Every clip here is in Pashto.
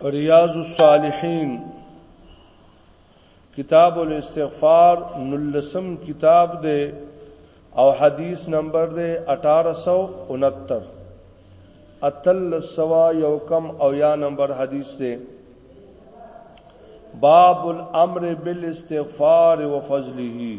ریاض الصالحین کتاب الاستغفار نلسم کتاب دے او حدیث نمبر دے 1869 اتل سوا یو کم او یا نمبر حدیث دے باب الامر بالاستغفار وفضله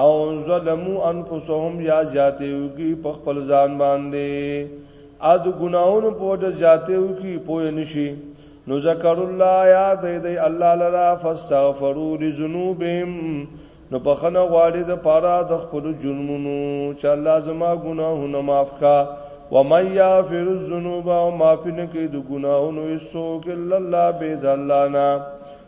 او ظلمو انفسهم یا زیاتیو کی په خپل ځان باندې ا د ګناونو په وجه زیاتیو کی پوه نشي نو ذکر الله یاد دی الله لرا فاستغفروا لذنوبهم نو بخنه غواړي د پاره د خپل جرمونو چې الله زما ګناهونه معاف کا و من یغفر الذنوب او معافی نه کوي د ګناهونو هیڅوک الا الله به ذلانا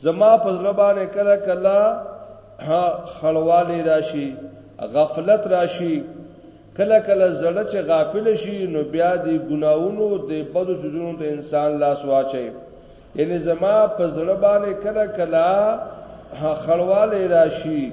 زما په زړه باندې کله کله خړواله راشي غفلت راشي کله کله زړه چې غافل شي نو بیا دی ګناونو د بدو سوزونو ته انسان لاس واچي یعنی زما په زړه باندې کله کله خړواله راشي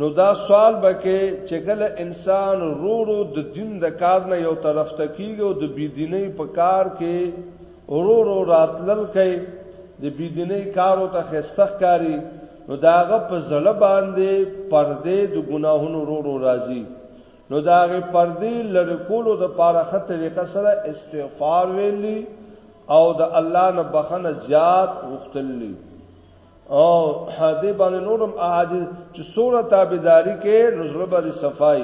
نو دا سوال به کې چې کله انسان رو رو د دین د کار نه یو طرف ته کیږي او د بيدینۍ په کار کې رو رو راتلل کوي د بيدینۍ کارو ته خستخ کاری نو داغه په زړه باندې پردې د ګناهونو رو رو راځي نو داغه پردې لړکولو د پاره خه طریقه سره استغفار ویلی او د الله نه بخنه زیات غختلی او حدیث باندې نورم احادیث چې سوره تابعداري کې نزله باندې صفای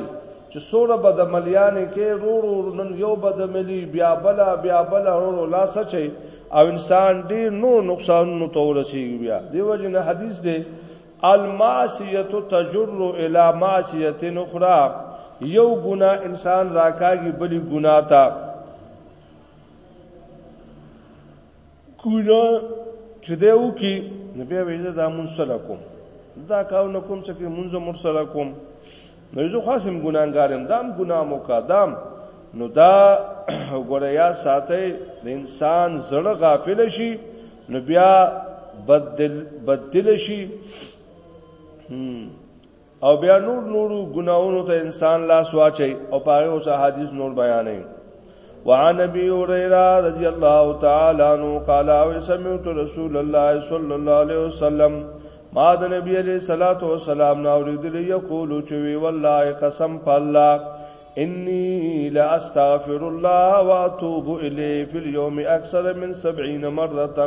چې سوره بد مليان کې رو رو نن یو بد ملي بیا بلا بیا بلا رو رو لا سچي او انسان دې نو نقصان نو تور شي بیا دیو جن حدیث دې المعصیه تجر الى معصیه اخرى یو ګنا انسان راکاږي بلی ګنا ته کوله چې دی وکي نو بیا ویزه دا مونږ سره کوم دا کاو نه کوم چې مونږ مر سره کوم نو یو خاصم ګناګارم دام ګنا مو کا دام نو دا ګوریا ساته د انسان زړه غافل شي نو بیا بدل بدل شي او بیا نور نورو ګناونو ته انسان لاس واچي او پاره اوس حدیث نور بیانې وعن ابي هريره رضي الله تعالى عنه قال سمعت رسول الله صلى الله عليه وسلم ما د نبی علیہ الصلات والسلام نو اوریدل یقول چوي والله قسم په الله انی لا استغفر الله واتوب الیه فی اليوم اکثر من 70 مره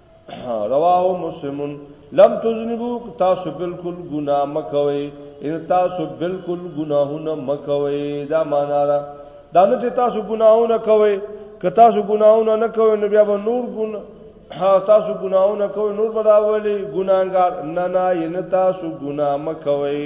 رواه مسلمون لم تذنبو تاسو بالکل ګناه مکوي ان تاسو بالکل ګناهونه مکوي دا معنا را دا نه چې تاسو ګناهونه کوي که تاسو ګناهونه نه کوي نو بیا به نور ګن تاسو ګناهونه کوي نور به راولي ګناګار نه نه ان تاسو ګناه مکوي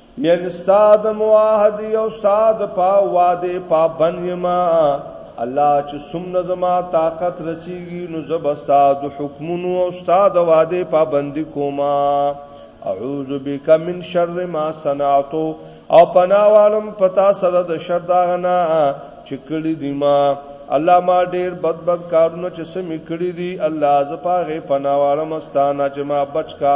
یعنی استاد معاهد یو استاد په واده پابند یما الله چې سمنه زما طاقت رسیږي نو زب استاد حکمونو او استاد واده پابند کوما اعوذ بک من شر ما صنعت او پناوالم پتا سره د شر داغنا چې کړي دي ما الله ما ډیر بد بد کارونه چې سمې کړې دي الله زپاغه پناوارم استانه چې ما بچکا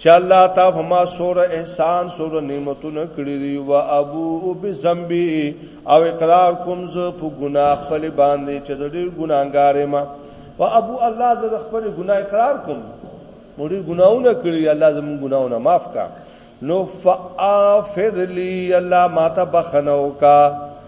چې الله تا په ما سور احسان سور نعمتونه کړی دی او ابو بذنبی او اقرار کوم زه په ګناه خپل باندې چې ډېر ګناګار ما او ابو الله زه خپل ګناه اقرار کوم مړي ګناونه کړی الله زموږ ګناونه معاف کا نو فاغفر لي الله ما ته بخنو کا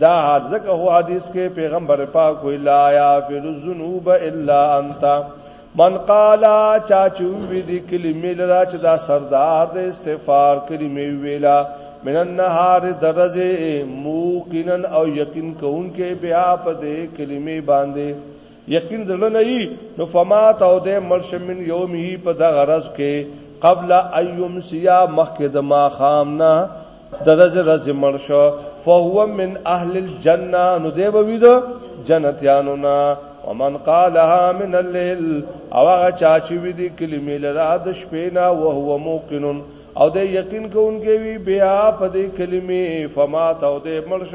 دا ځکه هو حدیث کې پیغمبر پاک وی لا یا فل الذنوب الا انت من قال چا چوي دي کلمې لرا چې دا سردار د استغفار کلمې ویلا من النهار درزه موقنا او یقین کون کې بیا په دې کلمې باندې یقین زړه نه یي نو فما تو د مرش من یومه په د غرض کې قبل ايوم سیا مخک د ما خام نه درز رز مرش فهو من اهل الجنه نو دی به وید جنتیانو نه ومن قالها من الليل او هغه چا چې وی دي کلمې لرا د شپې نه او هو موقن او د یقین کوونکی وی بیا په دې کلمې فما تو د مرش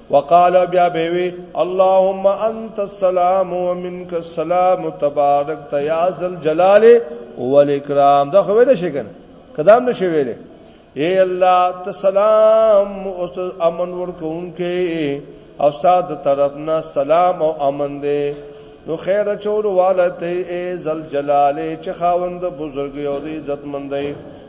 وقال بیا بیوی اللهم انت السلام ومنك السلام تبارک تیا ذل جلال والاکرام دا خو ویل شي کنه کدام نشي ویل اے الله ته سلام او امن ورکوونکې او استاد طرفنا سلام او امن دې نو خیر چور والته اے ذل جلال چې خاوند بزرګ او عزت مند دی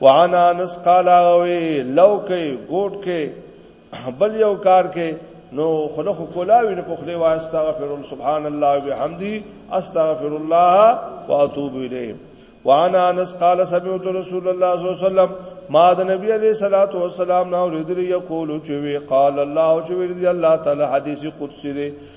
وعن انس قال غوي لو کې ګوټ کې بل یو کار کې نو خله خو کولاوی نه پخله وای استغفر سبحان الله وبحمدی استغفر الله واتوب الیه وعن انس قال سمعت رسول الله صلی الله علیه وسلم ما د نبی علیہ الصلوۃ والسلام نو ردل یقول چوي قال الله چوي رضی الله تعالی حدیث قدسی دی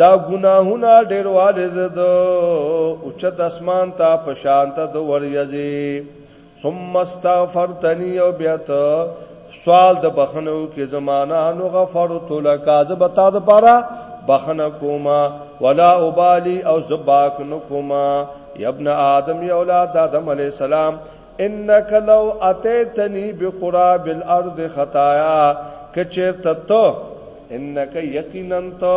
دا ګناهونه ډېر والد د اوچت اسمان ته په شان ته د وریځي ثم استغفرتنی او بیا ته سوال د بخنو کې زمانہ نو غفرت لک از بتا د پاره بخنه کوما ولا ابالی او زباک نو کوما ابن آدم یا اولاد آدم علی السلام انک لو اتیتنی بقراب الارض خطایا کچیر تتو انک یقینا تو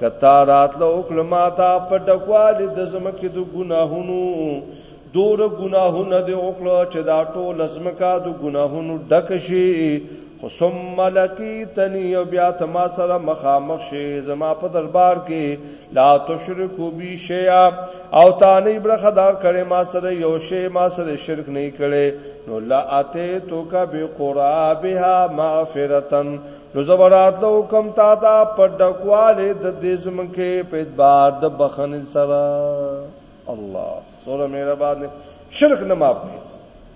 کتا راتلو کلمه تا په ډکوال د زمکه د ګناهونو دور ګناهونه دی وکړو چې دا ټول زمکه د ګناهونو ډک شي خو ثم لقیتنی او بیا ته ما سره مخامخ شي زما په دربار کې لا تشرکو بی شیئا او تا نه برخه دار کړي ما سره یو شی ما سره شرک نه کړي نو لا اته تو کا بی قرابها مغفرتن نو زبرات لو کم تا دا په ډکواله د دې زمکه په ادبار د بخن سره الله سره مهربان شرک نه معاف کړي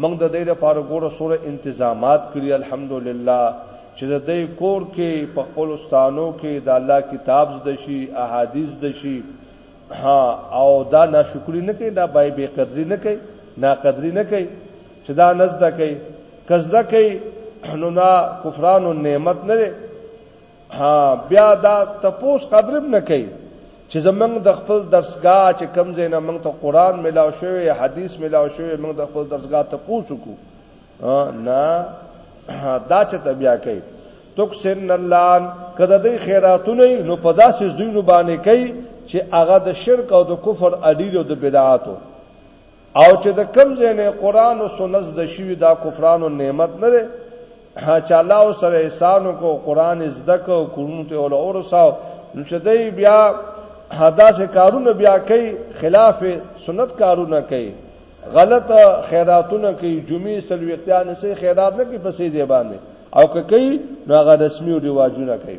موږ د دې لپاره ګوره سوره انتظامات کړی الحمدلله چې د دې کور کې په خپل استانو کې د الله کتاب زده شي احادیث زده شي ها او دا ناشکری نه کوي دا بای بے قدری نه کوي ناقدری نه کوي چې دا نزده کوي کزده کوي نو نا کفران النعمت نه ها بیا دا تپوس قدرم نه کوي چې زمنګ د خپل درسګاه چې کم زینه موږ ته قران ملاو شوی حدیث ملاو شوی موږ د خپل درسګاه ته پوسو کو نه دا چې تبیا کوي تکسن اللان کده د خیراتونه نو په داسې زینو باندې کوي چې هغه د شرک او د کفر اډیلو د بدعاتو او چې د کم زینې قران او سنت د شوی دا کفران او نعمت نه لري چې الله سره احسان کو قران زده کو کورونو ته ول اور ساو نو چې دی بیا حدا سے کارونه بیا کوي خلاف سنت کارونه کوي غلط خیراتونه کوي جمعې سلويتان سه خیرات نه کوي پسې دی باندې او کوي نو هغه رسمي او رواجونه کوي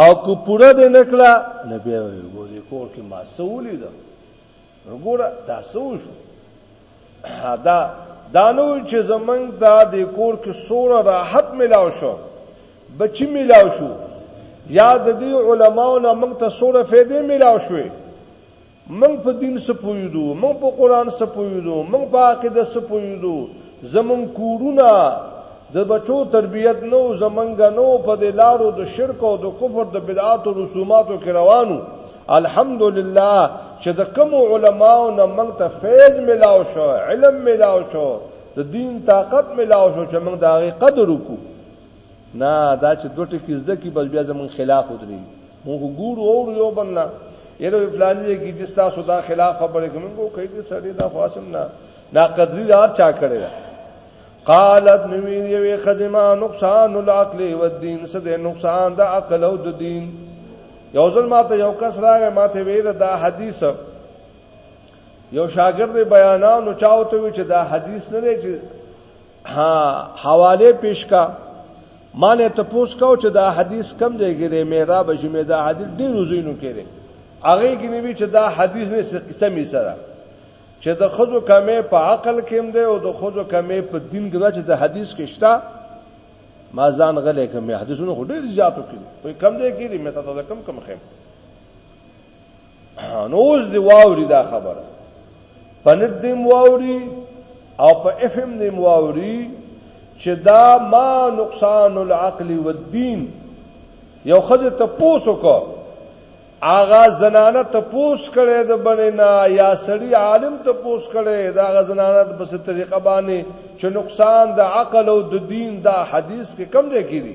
او کو پوره دې نکړه نه بیا وګورې کور کې ما سولې ده وګوره دا سو شو دا دانو چې زمنګ دا د کور کې سوره راحت ملاو شو بچی ملاو شو یا د دې علماو نه موږ ته سوره فائدې ملاو شوې موږ په دین سپویدو موږ په قران سپویدو موږ په عقیده سپویدو زمون کورونه د بچو تربیت نو زمنګ نو په د لارو د شرک او د کفر د بدعات او رسوماتو کې روانو الحمدلله چې د کوم علماو نه موږ ته فیض ملاو شو علم ملاو شو د دین طاقت ملاو شو چې موږ د هغه قدر وکړو نه دا چې دوه ټکي زده کی بس بیا زمون خلاف ودري مونږ ګورو او یو بل نه یره فلانی دی کی جستا سودا خلاف خبره کوم کو کوي دې سړی دا خاصم نه نا قدرې دار چا کړی دا قالت نوی یوی خزما نقصان العقل والدین سد نقصان د عقل او د دین یو ځل ماته یو کس راغی ماته ویل دا حدیث یو شاګرد بیانانو چاوته وی چې دا حدیث نه دی چې ها حواله پیش کا مانه ته پوس کو چې دا حدیث کم دی ګره میرا بشي مې دا حدیث ډیر روزینو کړي هغه کې نبی چې دا حدیث نه قصه می سره چې د خزو کمې په عقل کې هم دی او د خزو کمې په دین کې چې د حدیث کې شته ما ځان غلې کوم حدیثونو ډیر زیاتو کړي په کم دی کې مې ته دا کم کم خیم نوز دی واوري دا خبره پنټ دی واوري او په اف ام دی واوري چې دا ما نقصان العقل والدین یو خزه ته پوسو کو آغا زنانه ته پوس کړي د بنینا یا سړی عالم ته پوس کړي دا غ زنانه په ست طریقه باندې چې نقصان د عقل او د دین دا حدیث کې کم دی کیږي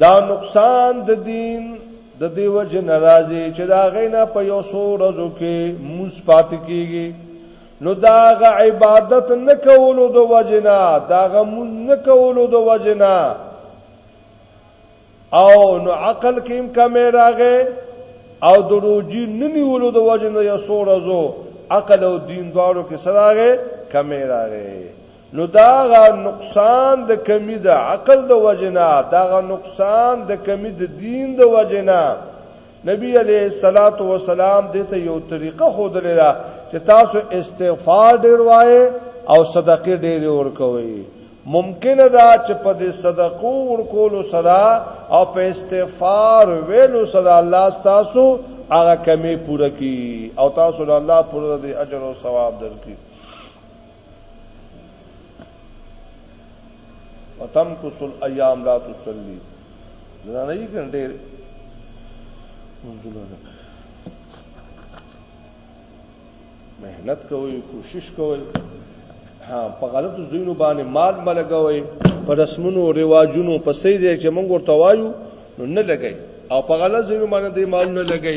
دا نقصان د دین د دیو جن راځي چې دا غینا په یو سو ورځو کې موس پات کیږي نو دا غ عبادت نه کولو د وجنا دا غ مون نه کولو د وجنا او نو عقل کې هم کمې راغې او د روجي نه نیولو د وجنا یو سو ورځو عقل او دین دواړو کې سره راغې کمې راغې نو داغه نقصان د کمی د عقل د وجنا داغه نقصان د کمی د دین د وجنا نبی علیہ الصلات والسلام دې ته یو طریقه خود لرا چې تاسو استغفار ډیر وای او صدقه ډیر ورکوي ممکن ده چې په دې صدقو ورکولو سره او په استغفار ویلو سره الله تاسو هغه کمی پوره کی او تاسو له الله پوره د اجر او ثواب درکړي وتم کسل ایام لا تصلی زنانه یې ګنډې منځونه نه مهنت کوي کوشش کوي ها په غلطو زینو باندې مال ملګوي په رسمونو رواجونو په سې دې چې موږ ورته وایو نو نه لګي او په غلط زینو باندې دې مال نه لګي